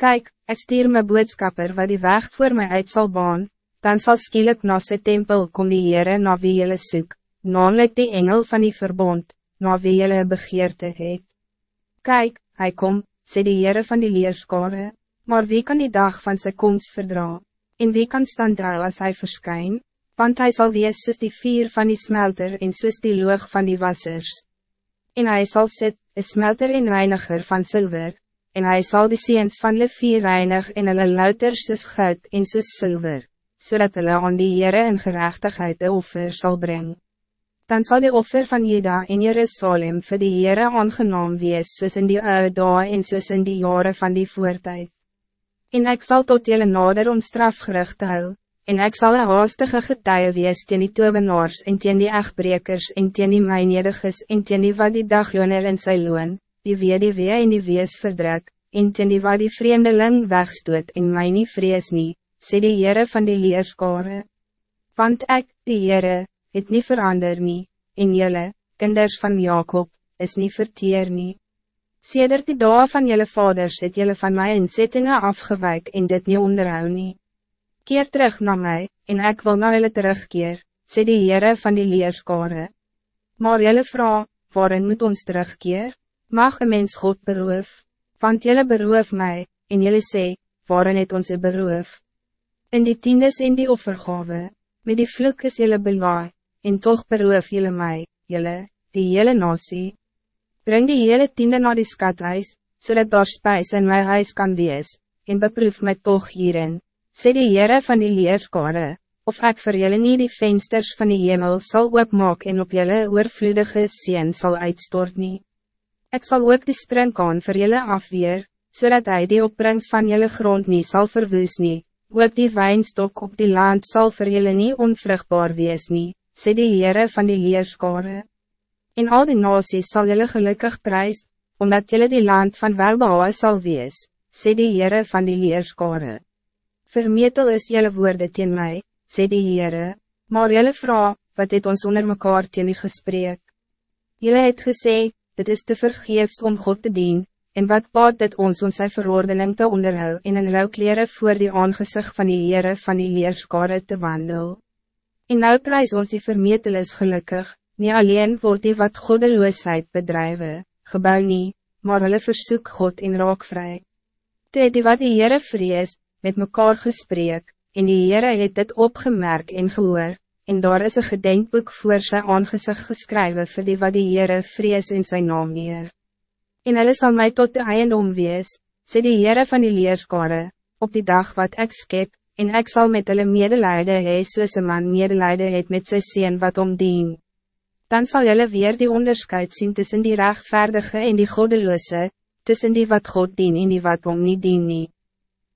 Kijk, ik stuur mijn boodskapper wat die weg voor mij uit zal baan, dan zal skielik na sy tempel kom die Heere na wie jylle soek, namelijk die engel van die verbond, na wie jylle begeerte het. Kijk, hij kom, sê die Heere van die leerskare, maar wie kan die dag van zijn komst verdra? En wie kan standhou als hij verschijnt? Want hij zal wees soos die vier van die smelter en soos die loog van die wassers. En hij zal sit, een smelter en reiniger van zilver, en hij zal de seens van de vier reinig en hulle louter soos goud en soos zilver, zodat hulle aan die Heere in gerechtigheid de offer zal brengen. Dan zal de offer van Jeda in Jerusalem voor de Heere aangenaam wees soos in die oude dae en soos in die jaren van die voortijd. En ik zal tot jullie nader om strafgericht hou, en ik zal een haastige getuie wees teen die tovenaars en teen die echtbrekers en teen die mijnediges en teen die wat die dagloner in sy loon, die wee die wee en die wees verdruk, en teen die wat die vreemdeling wegstoot en my nie vrees nie, sê die Heere van die leerskare. Want ik, die Heere, het niet verander nie, en jylle, kinders van Jacob, is niet verteer nie. Sedert die dae van jullie vaders het jullie van mij inzettingen afgewijk en dit niet onderhou nie. Keer terug naar mij, en ik wil naar jullie terugkeer, sê die Heere van die leerskare. Maar jullie vrouw, waarin moet ons terugkeer? Mag een mens God beroof? Want jullie beroof mij, en jullie sê, waarin het ons beroof? In die tiendes in die offergave, met die vloek is jullie bewaar, en toch beroof jullie mij, jullie, die hele nasie. Breng die hele tiende naar die skathuis, zodat so daar spijs in mijn huis kan wees, en beproef mij toch hierin, sê die Heere van die leerskare, of ik voor jullie niet die vensters van die hemel zal opmaak en op jullie oorvloedige sien zal uitstort nie. Ek sal ook die springkaan vir jullie afweer, zodat hij die opbrengst van jullie grond niet zal verwoes nie, ook die wijnstok op die land zal voor jullie niet onvruchtbaar wees nie, sê die Heere van die leerskare. In al die nasies zal jullie gelukkig prijs, omdat jullie die land van welbouwen zal wees, sê die Heere van die leerskare. Vermetel is jullie woorden teen mij, sê die Heere, maar jullie vrouw, wat het ons onder mekaar teen die gesprek? Jullie het gesê, dit is te vergeefs om God te dien, en wat baat dit ons om sy verordening te onderhou en in rouwkleren voor die aangezicht van die Heere van die leerskare te wandel. En nou prijs ons die vermetel is gelukkig, Niet alleen wordt die wat goddeloosheid bedrijven, gebouw niet, maar hulle versoek God in raak vrij. Toe die wat die Heere vrees, met mekaar gesprek, en die Heere het dit opgemerk en gehoor, en daar is een gedenkboek voor sy aangezicht geskrywe vir die wat die Heere vrees in zijn naam neer. En hulle sal my tot de eiendom wees, sê die Heere van die leerskare, op die dag wat ik skep, en ik zal met hulle medelijde hee soos een man medelijde het met sy sien wat omdien dan zal jullie weer die onderscheid zien tussen die rechtvaardige en die goddeloze, tussen die wat God dien en die wat om niet dien nie.